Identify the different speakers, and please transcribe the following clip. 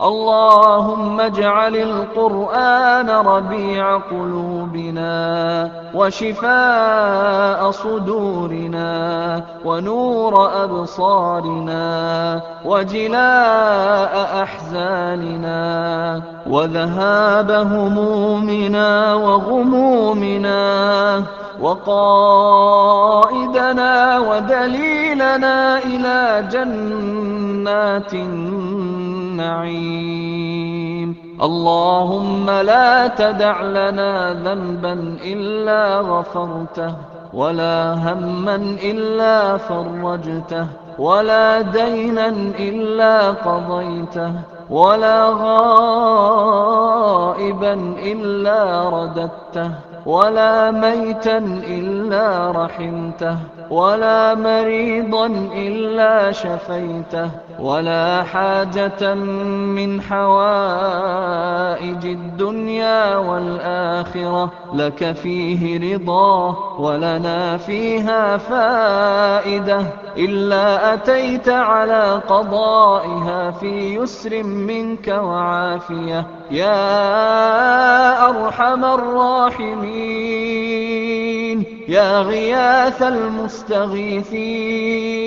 Speaker 1: اللهم اجعل القرآن ربيع قلوبنا وشفاء صدورنا ونور أبصارنا وجلاء أحزاننا وذهاب همومنا وغمومنا وقائدنا ودليلنا إلى جنات النعيم اللهم لا تدع لنا ذنبا إلا غفرته ولا هما إلا فرجته ولا دينا إلا قضيته ولا غائبا إلا رددته ولا ميتا إلا رحمته ولا مريضا إلا شفيته ولا حاجة من حوائج الدنيا والآخرة لك فيه رضاه ولنا فيها فائدة. إلا أتيت على قضائها في يسر منك وعافية. يا أرحم الراحمين. يا غياث المستغيثين.